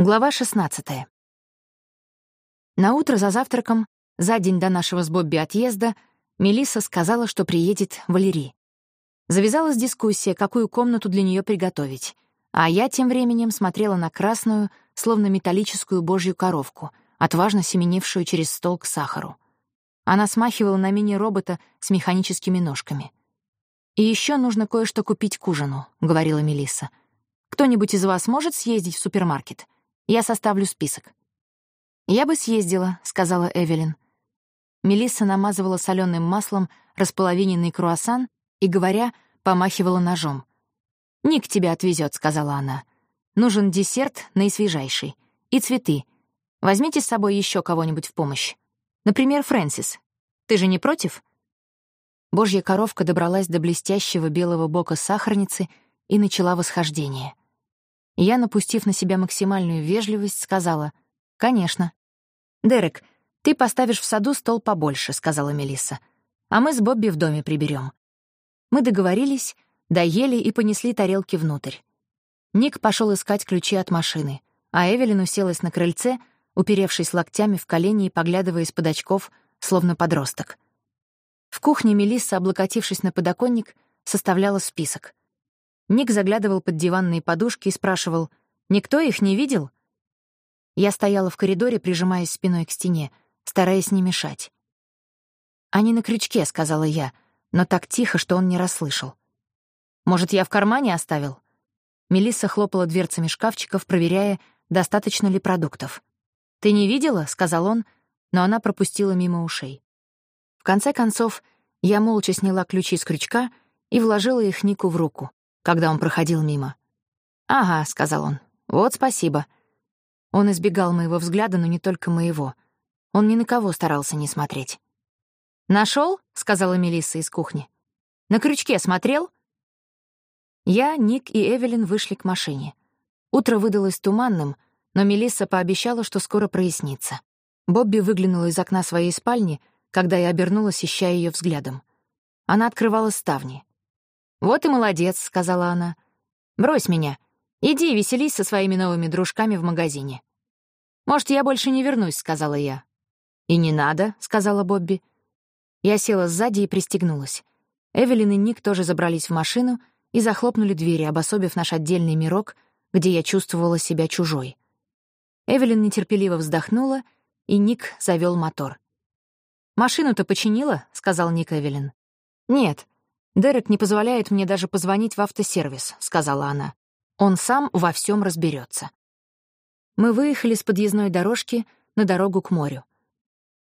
Глава 16. На утро за завтраком, за день до нашего с Бобби отъезда, Мелисса сказала, что приедет Валерий. Завязалась дискуссия, какую комнату для нее приготовить, а я тем временем смотрела на красную, словно металлическую божью коровку, отважно семенившую через стол к сахару. Она смахивала на мини-робота с механическими ножками. «И еще нужно кое-что купить к ужину», — говорила Мелисса. «Кто-нибудь из вас может съездить в супермаркет?» Я составлю список». «Я бы съездила», — сказала Эвелин. Мелисса намазывала соленым маслом располовиненный круассан и, говоря, помахивала ножом. «Ник тебя отвезет, сказала она. «Нужен десерт наисвежайший. И цветы. Возьмите с собой еще кого-нибудь в помощь. Например, Фрэнсис. Ты же не против?» Божья коровка добралась до блестящего белого бока сахарницы и начала восхождение. Я, напустив на себя максимальную вежливость, сказала «Конечно». «Дерек, ты поставишь в саду стол побольше», — сказала Мелисса. «А мы с Бобби в доме приберем. Мы договорились, доели и понесли тарелки внутрь. Ник пошел искать ключи от машины, а Эвелин уселась на крыльце, уперевшись локтями в колени и поглядывая из-под очков, словно подросток. В кухне Мелисса, облокотившись на подоконник, составляла список. Ник заглядывал под диванные подушки и спрашивал, «Никто их не видел?» Я стояла в коридоре, прижимаясь спиной к стене, стараясь не мешать. «Они на крючке», — сказала я, но так тихо, что он не расслышал. «Может, я в кармане оставил?» Мелисса хлопала дверцами шкафчиков, проверяя, достаточно ли продуктов. «Ты не видела?» — сказал он, но она пропустила мимо ушей. В конце концов, я молча сняла ключи с крючка и вложила их Нику в руку когда он проходил мимо. «Ага», — сказал он, — «вот спасибо». Он избегал моего взгляда, но не только моего. Он ни на кого старался не смотреть. Нашел? сказала Мелисса из кухни. «На крючке смотрел?» Я, Ник и Эвелин вышли к машине. Утро выдалось туманным, но Мелисса пообещала, что скоро прояснится. Бобби выглянула из окна своей спальни, когда я обернулась, ища ее взглядом. Она открывала ставни. «Вот и молодец», — сказала она. «Брось меня. Иди веселись со своими новыми дружками в магазине». «Может, я больше не вернусь», — сказала я. «И не надо», — сказала Бобби. Я села сзади и пристегнулась. Эвелин и Ник тоже забрались в машину и захлопнули двери, обособив наш отдельный мирок, где я чувствовала себя чужой. Эвелин нетерпеливо вздохнула, и Ник завел мотор. «Машину-то починила?» — сказал Ник Эвелин. «Нет, «Дерек не позволяет мне даже позвонить в автосервис», — сказала она. «Он сам во всем разберется. Мы выехали с подъездной дорожки на дорогу к морю.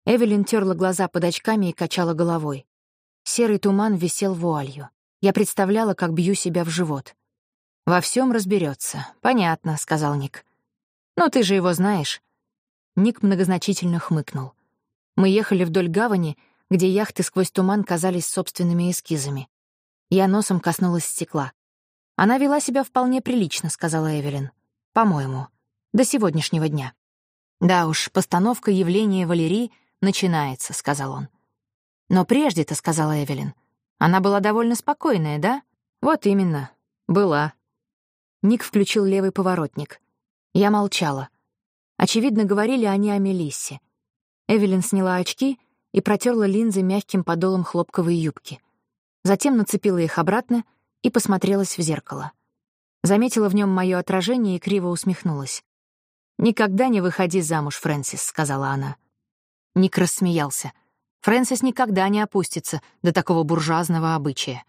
Эвелин терла глаза под очками и качала головой. Серый туман висел вуалью. Я представляла, как бью себя в живот. «Во всем разберется. Понятно», — сказал Ник. «Ну, ты же его знаешь». Ник многозначительно хмыкнул. Мы ехали вдоль гавани, где яхты сквозь туман казались собственными эскизами. Я носом коснулась стекла. «Она вела себя вполне прилично», — сказала Эвелин. «По-моему. До сегодняшнего дня». «Да уж, постановка явления Валерии начинается», — сказал он. «Но прежде-то», — сказала Эвелин, — «она была довольно спокойная, да?» «Вот именно. Была». Ник включил левый поворотник. Я молчала. Очевидно, говорили они о Мелиссе. Эвелин сняла очки и протерла линзы мягким подолом хлопковой юбки затем нацепила их обратно и посмотрелась в зеркало. Заметила в нем мое отражение и криво усмехнулась. «Никогда не выходи замуж, Фрэнсис», — сказала она. Ник рассмеялся. Фрэнсис никогда не опустится до такого буржуазного обычая.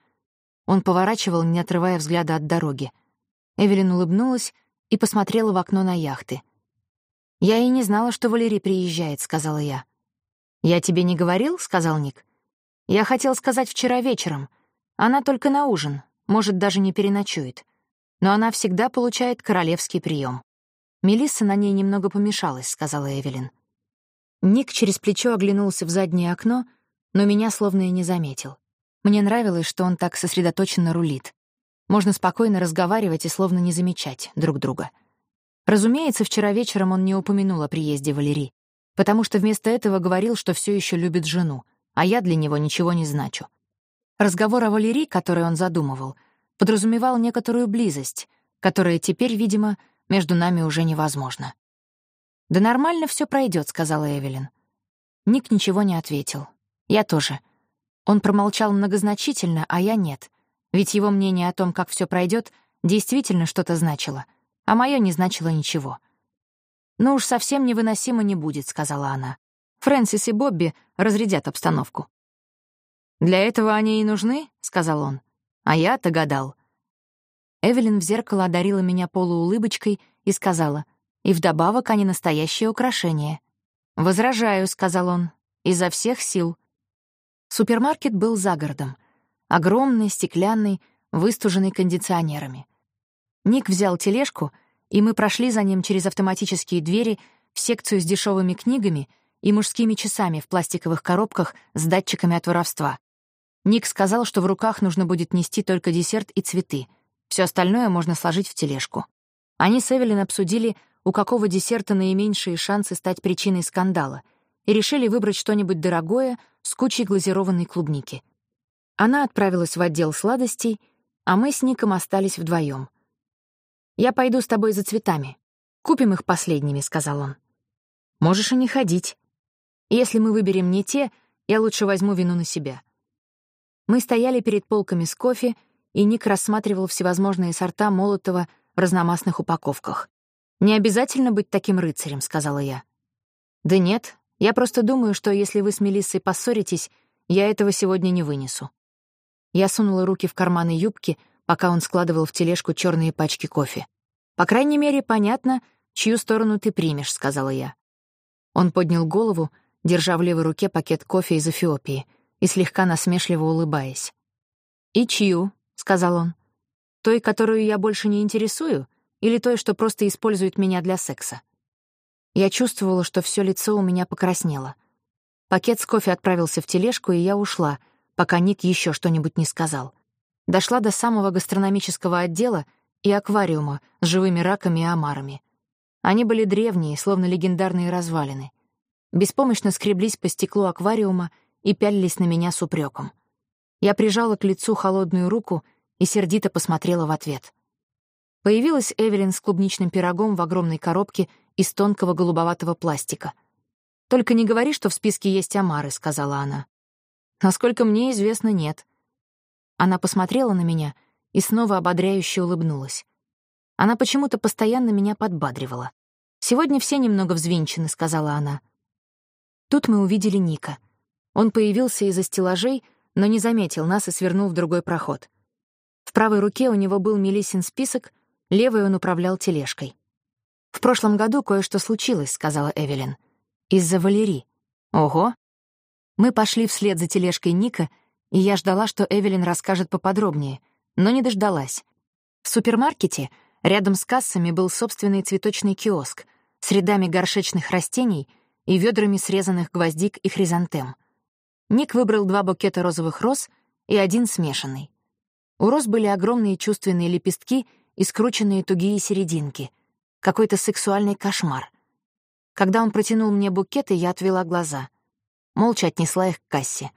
Он поворачивал, не отрывая взгляда от дороги. Эвелин улыбнулась и посмотрела в окно на яхты. «Я и не знала, что Валерий приезжает», — сказала я. «Я тебе не говорил?» — сказал Ник. Я хотел сказать вчера вечером. Она только на ужин, может, даже не переночует. Но она всегда получает королевский прием. Мелисса на ней немного помешалась, сказала Эвелин. Ник через плечо оглянулся в заднее окно, но меня словно и не заметил. Мне нравилось, что он так сосредоточенно рулит. Можно спокойно разговаривать и словно не замечать друг друга. Разумеется, вчера вечером он не упомянул о приезде Валерии, потому что вместо этого говорил, что все еще любит жену — а я для него ничего не значу. Разговор о Валерии, который он задумывал, подразумевал некоторую близость, которая теперь, видимо, между нами уже невозможно. «Да нормально все пройдет, сказала Эвелин. Ник ничего не ответил. Я тоже. Он промолчал многозначительно, а я нет. Ведь его мнение о том, как все пройдет, действительно что-то значило, а мое не значило ничего. «Ну уж совсем невыносимо не будет», — сказала она. «Фрэнсис и Бобби разрядят обстановку». «Для этого они и нужны», — сказал он. «А я-то гадал». Эвелин в зеркало одарила меня полуулыбочкой и сказала, «И вдобавок они настоящее украшение». «Возражаю», — сказал он, — «изо всех сил». Супермаркет был за городом. Огромный, стеклянный, выстуженный кондиционерами. Ник взял тележку — и мы прошли за ним через автоматические двери в секцию с дешевыми книгами и мужскими часами в пластиковых коробках с датчиками от воровства. Ник сказал, что в руках нужно будет нести только десерт и цветы. Все остальное можно сложить в тележку. Они с Эвелин обсудили, у какого десерта наименьшие шансы стать причиной скандала, и решили выбрать что-нибудь дорогое с кучей глазированной клубники. Она отправилась в отдел сладостей, а мы с Ником остались вдвоем. «Я пойду с тобой за цветами. Купим их последними», — сказал он. «Можешь и не ходить. Если мы выберем не те, я лучше возьму вину на себя». Мы стояли перед полками с кофе, и Ник рассматривал всевозможные сорта молотого в разномастных упаковках. «Не обязательно быть таким рыцарем», — сказала я. «Да нет, я просто думаю, что если вы с Мелиссой поссоритесь, я этого сегодня не вынесу». Я сунула руки в карманы юбки, пока он складывал в тележку черные пачки кофе. «По крайней мере, понятно, чью сторону ты примешь», — сказала я. Он поднял голову, держа в левой руке пакет кофе из Эфиопии и слегка насмешливо улыбаясь. «И чью?» — сказал он. «Той, которую я больше не интересую, или той, что просто использует меня для секса?» Я чувствовала, что все лицо у меня покраснело. Пакет с кофе отправился в тележку, и я ушла, пока Ник еще что-нибудь не сказал дошла до самого гастрономического отдела и аквариума с живыми раками и омарами. Они были древние, словно легендарные развалины. Беспомощно скреблись по стеклу аквариума и пялились на меня с упреком. Я прижала к лицу холодную руку и сердито посмотрела в ответ. Появилась Эвелин с клубничным пирогом в огромной коробке из тонкого голубоватого пластика. «Только не говори, что в списке есть омары», — сказала она. «Насколько мне известно, нет», она посмотрела на меня и снова ободряюще улыбнулась. Она почему-то постоянно меня подбадривала. «Сегодня все немного взвинчены», — сказала она. Тут мы увидели Ника. Он появился из-за стеллажей, но не заметил нас и свернул в другой проход. В правой руке у него был Мелисин список, левой он управлял тележкой. «В прошлом году кое-что случилось», — сказала Эвелин. «Из-за Валерии». «Ого». Мы пошли вслед за тележкой Ника и я ждала, что Эвелин расскажет поподробнее, но не дождалась. В супермаркете рядом с кассами был собственный цветочный киоск с рядами горшечных растений и ведрами срезанных гвоздик и хризантем. Ник выбрал два букета розовых роз и один смешанный. У роз были огромные чувственные лепестки и скрученные тугие серединки. Какой-то сексуальный кошмар. Когда он протянул мне букеты, я отвела глаза. Молча отнесла их к кассе.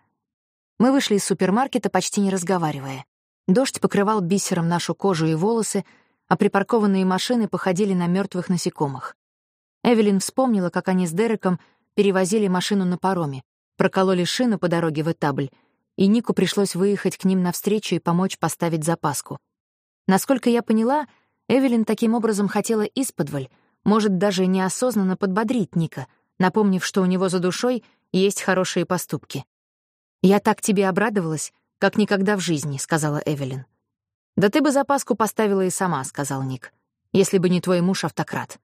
Мы вышли из супермаркета, почти не разговаривая. Дождь покрывал бисером нашу кожу и волосы, а припаркованные машины походили на мертвых насекомых. Эвелин вспомнила, как они с Дереком перевозили машину на пароме, прокололи шину по дороге в Этабль, и Нику пришлось выехать к ним навстречу и помочь поставить запаску. Насколько я поняла, Эвелин таким образом хотела исподволь, может, даже неосознанно подбодрить Ника, напомнив, что у него за душой есть хорошие поступки. «Я так тебе обрадовалась, как никогда в жизни», — сказала Эвелин. «Да ты бы запаску поставила и сама», — сказал Ник, «если бы не твой муж-автократ».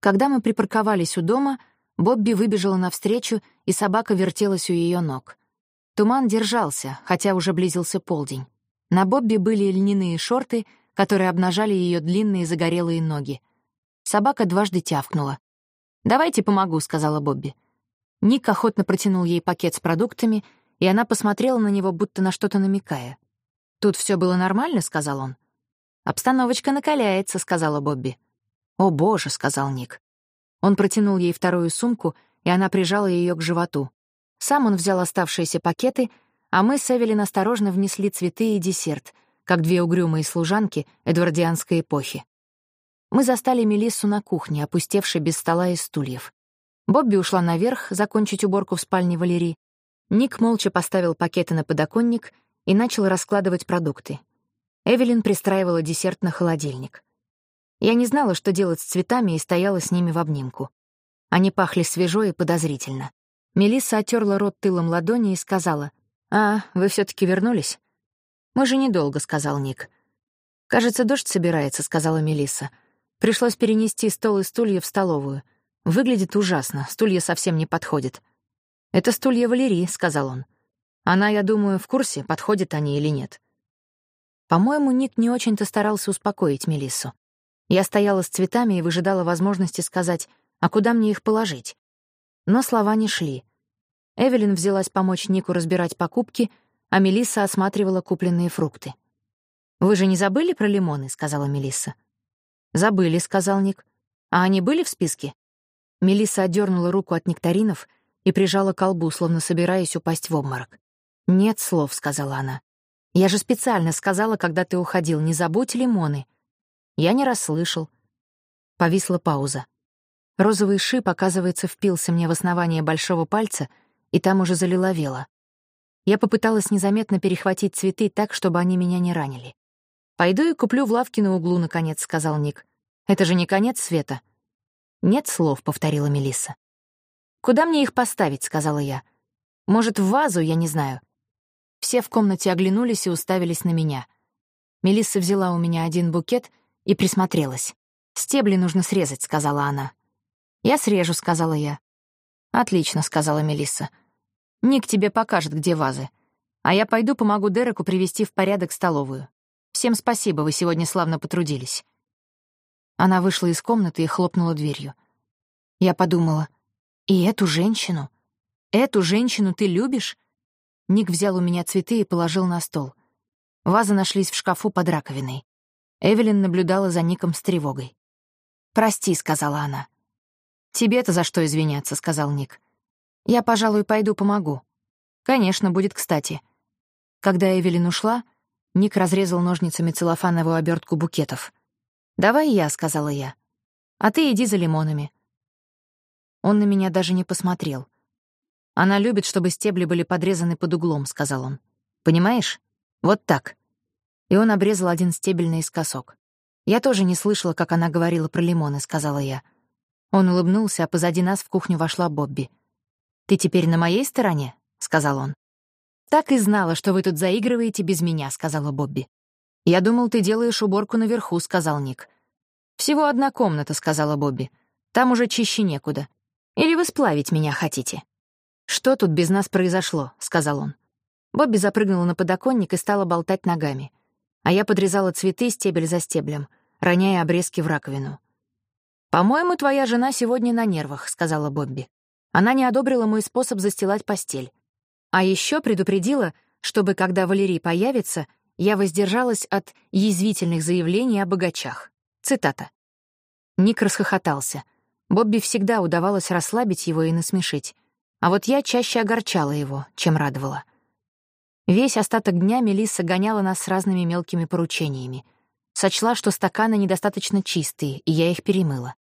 Когда мы припарковались у дома, Бобби выбежала навстречу, и собака вертелась у ее ног. Туман держался, хотя уже близился полдень. На Бобби были льняные шорты, которые обнажали ее длинные загорелые ноги. Собака дважды тявкнула. «Давайте помогу», — сказала Бобби. Ник охотно протянул ей пакет с продуктами — и она посмотрела на него, будто на что-то намекая. «Тут все было нормально?» — сказал он. «Обстановочка накаляется», — сказала Бобби. «О, боже», — сказал Ник. Он протянул ей вторую сумку, и она прижала ее к животу. Сам он взял оставшиеся пакеты, а мы с Эвелин осторожно внесли цветы и десерт, как две угрюмые служанки эдвардианской эпохи. Мы застали Мелиссу на кухне, опустевшей без стола и стульев. Бобби ушла наверх закончить уборку в спальне Валерии. Ник молча поставил пакеты на подоконник и начал раскладывать продукты. Эвелин пристраивала десерт на холодильник. Я не знала, что делать с цветами, и стояла с ними в обнимку. Они пахли свежо и подозрительно. Мелисса оттерла рот тылом ладони и сказала, «А, вы все таки вернулись?» «Мы же недолго», — сказал Ник. «Кажется, дождь собирается», — сказала Мелисса. «Пришлось перенести стол и стулья в столовую. Выглядит ужасно, стулья совсем не подходят». «Это стулья Валерии», — сказал он. «Она, я думаю, в курсе, подходят они или нет». По-моему, Ник не очень-то старался успокоить Мелиссу. Я стояла с цветами и выжидала возможности сказать, а куда мне их положить? Но слова не шли. Эвелин взялась помочь Нику разбирать покупки, а Мелисса осматривала купленные фрукты. «Вы же не забыли про лимоны?» — сказала Мелисса. «Забыли», — сказал Ник. «А они были в списке?» Мелисса отдернула руку от нектаринов и прижала колбу, словно собираясь упасть в обморок. «Нет слов», — сказала она. «Я же специально сказала, когда ты уходил, не забудь лимоны». Я не расслышал. Повисла пауза. Розовый шип, оказывается, впился мне в основание большого пальца, и там уже залиловело. Я попыталась незаметно перехватить цветы так, чтобы они меня не ранили. «Пойду и куплю в лавке на углу, наконец», — сказал Ник. «Это же не конец света». «Нет слов», — повторила Мелисса. «Куда мне их поставить?» — сказала я. «Может, в вазу, я не знаю». Все в комнате оглянулись и уставились на меня. Мелисса взяла у меня один букет и присмотрелась. «Стебли нужно срезать», — сказала она. «Я срежу», — сказала я. «Отлично», — сказала Мелисса. «Ник тебе покажет, где вазы. А я пойду помогу Дереку привести в порядок столовую. Всем спасибо, вы сегодня славно потрудились». Она вышла из комнаты и хлопнула дверью. Я подумала, «И эту женщину? Эту женщину ты любишь?» Ник взял у меня цветы и положил на стол. Вазы нашлись в шкафу под раковиной. Эвелин наблюдала за Ником с тревогой. «Прости», — сказала она. «Тебе-то за что извиняться», — сказал Ник. «Я, пожалуй, пойду помогу». «Конечно, будет кстати». Когда Эвелин ушла, Ник разрезал ножницами целлофановую обертку букетов. «Давай я», — сказала я. «А ты иди за лимонами». Он на меня даже не посмотрел. «Она любит, чтобы стебли были подрезаны под углом», — сказал он. «Понимаешь? Вот так». И он обрезал один стебель наискосок. «Я тоже не слышала, как она говорила про лимоны», — сказала я. Он улыбнулся, а позади нас в кухню вошла Бобби. «Ты теперь на моей стороне?» — сказал он. «Так и знала, что вы тут заигрываете без меня», — сказала Бобби. «Я думал, ты делаешь уборку наверху», — сказал Ник. «Всего одна комната», — сказала Бобби. «Там уже чище некуда. Или вы сплавить меня хотите?» «Что тут без нас произошло?» — сказал он. Бобби запрыгнула на подоконник и стала болтать ногами. А я подрезала цветы стебель за стеблем, роняя обрезки в раковину. «По-моему, твоя жена сегодня на нервах», — сказала Бобби. Она не одобрила мой способ застилать постель. А еще предупредила, чтобы, когда Валерий появится, я воздержалась от язвительных заявлений о богачах. Цитата. Ник расхохотался. Бобби всегда удавалось расслабить его и насмешить. А вот я чаще огорчала его, чем радовала. Весь остаток дня Мелисса гоняла нас с разными мелкими поручениями — Сочла, что стаканы недостаточно чистые, и я их перемыла.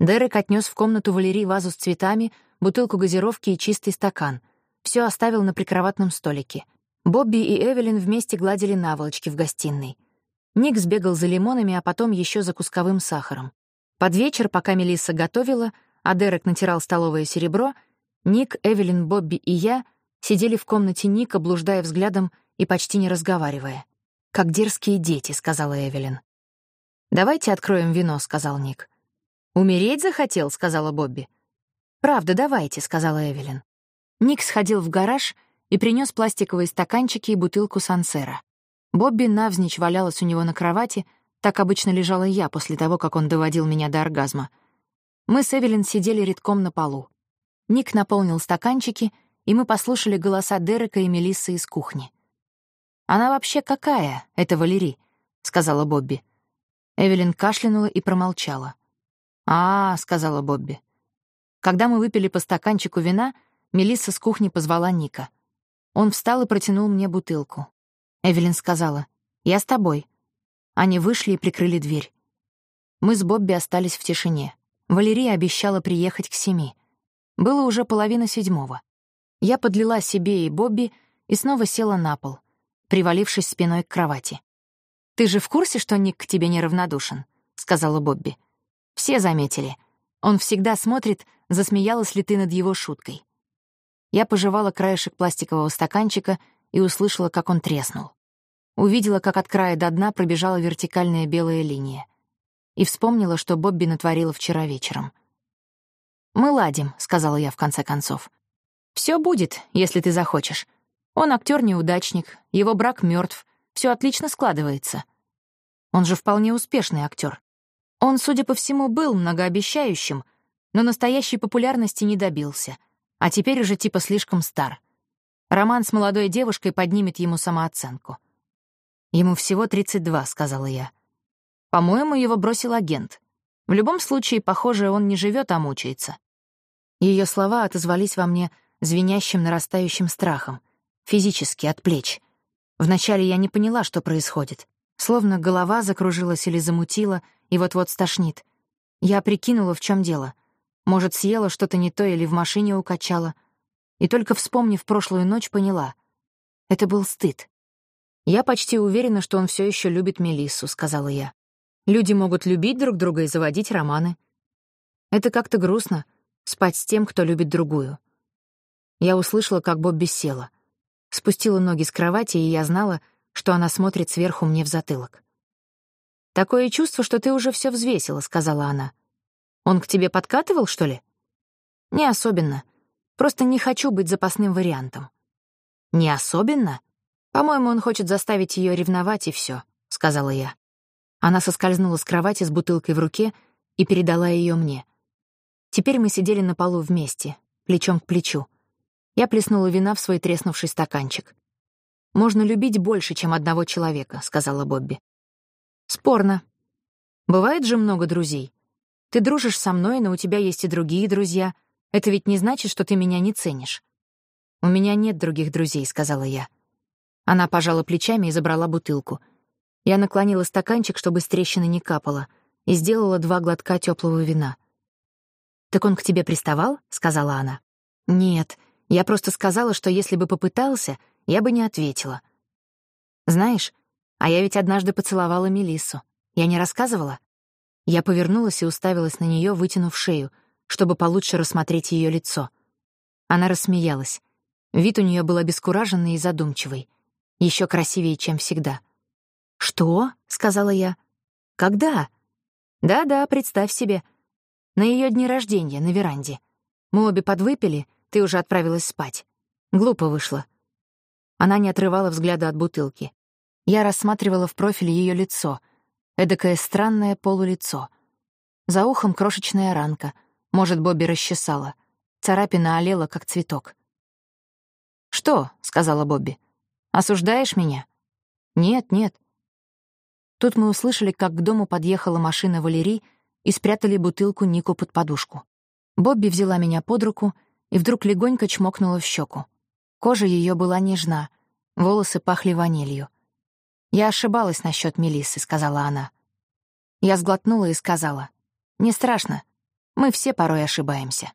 Дерек отнес в комнату Валерии вазу с цветами, бутылку газировки и чистый стакан. Все оставил на прикроватном столике. Бобби и Эвелин вместе гладили наволочки в гостиной. Ник сбегал за лимонами, а потом еще за кусковым сахаром. Под вечер, пока Мелисса готовила, а Дерек натирал столовое серебро, Ник, Эвелин, Бобби и я сидели в комнате Ника, блуждая взглядом и почти не разговаривая. «Как дерзкие дети», — сказала Эвелин. «Давайте откроем вино», — сказал Ник. «Умереть захотел», — сказала Бобби. «Правда, давайте», — сказала Эвелин. Ник сходил в гараж и принес пластиковые стаканчики и бутылку сансера. Бобби навзничь валялась у него на кровати, так обычно лежала я после того, как он доводил меня до оргазма. Мы с Эвелин сидели редком на полу. Ник наполнил стаканчики, и мы послушали голоса Дерека и Мелиссы из кухни. «Она вообще какая, это Валерий?» — сказала Бобби. Эвелин кашлянула и промолчала. «А, — сказала Бобби. Когда мы выпили по стаканчику вина, Мелисса с кухни позвала Ника. Он встал и протянул мне бутылку. Эвелин сказала, «Я с тобой». Они вышли и прикрыли дверь. Мы с Бобби остались в тишине. Валерия обещала приехать к семи. Было уже половина седьмого. Я подлила себе и Бобби и снова села на пол, привалившись спиной к кровати. «Ты же в курсе, что Ник к тебе неравнодушен?» — сказала Бобби. «Все заметили. Он всегда смотрит, засмеялась ли ты над его шуткой». Я пожевала краешек пластикового стаканчика и услышала, как он треснул. Увидела, как от края до дна пробежала вертикальная белая линия. И вспомнила, что Бобби натворила вчера вечером. «Мы ладим», — сказала я в конце концов. Все будет, если ты захочешь. Он актер-неудачник, его брак мертв, все отлично складывается. Он же вполне успешный актер. Он, судя по всему, был многообещающим, но настоящей популярности не добился, а теперь уже типа слишком стар. Роман с молодой девушкой поднимет ему самооценку. «Ему всего 32», — сказала я. «По-моему, его бросил агент. В любом случае, похоже, он не живет, а мучается». Ее слова отозвались во мне звенящим нарастающим страхом, физически, от плеч. Вначале я не поняла, что происходит. Словно голова закружилась или замутила, и вот-вот стошнит. Я прикинула, в чем дело. Может, съела что-то не то или в машине укачала. И только вспомнив прошлую ночь, поняла. Это был стыд. «Я почти уверена, что он все еще любит Мелиссу», — сказала я. «Люди могут любить друг друга и заводить романы. Это как-то грустно — спать с тем, кто любит другую. Я услышала, как Бобби села. Спустила ноги с кровати, и я знала, что она смотрит сверху мне в затылок. «Такое чувство, что ты уже все взвесила», — сказала она. «Он к тебе подкатывал, что ли?» «Не особенно. Просто не хочу быть запасным вариантом». «Не особенно? По-моему, он хочет заставить ее ревновать, и все, сказала я. Она соскользнула с кровати с бутылкой в руке и передала ее мне. Теперь мы сидели на полу вместе, плечом к плечу. Я плеснула вина в свой треснувший стаканчик. «Можно любить больше, чем одного человека», — сказала Бобби. «Спорно. Бывает же много друзей. Ты дружишь со мной, но у тебя есть и другие друзья. Это ведь не значит, что ты меня не ценишь». «У меня нет других друзей», — сказала я. Она пожала плечами и забрала бутылку. Я наклонила стаканчик, чтобы с трещины не капало, и сделала два глотка теплого вина. «Так он к тебе приставал?» — сказала она. «Нет, я просто сказала, что если бы попытался, я бы не ответила. Знаешь, а я ведь однажды поцеловала Мелиссу. Я не рассказывала? Я повернулась и уставилась на нее, вытянув шею, чтобы получше рассмотреть ее лицо. Она рассмеялась. Вид у нее был обескураженный и задумчивый. еще красивее, чем всегда. «Что?» — сказала я. «Когда?» «Да-да, представь себе. На ее дне рождения, на веранде. Мы обе подвыпили — ты уже отправилась спать. Глупо вышло. Она не отрывала взгляда от бутылки. Я рассматривала в профиль ее лицо. Эдакое странное полулицо. За ухом крошечная ранка. Может, Бобби расчесала. Царапина олела, как цветок. «Что?» — сказала Бобби. «Осуждаешь меня?» «Нет, нет». Тут мы услышали, как к дому подъехала машина Валерий и спрятали бутылку Нику под подушку. Бобби взяла меня под руку — и вдруг легонько чмокнула в щеку. Кожа ее была нежна, волосы пахли ванилью. «Я ошибалась насчет Мелиссы», — сказала она. Я сглотнула и сказала, «Не страшно, мы все порой ошибаемся».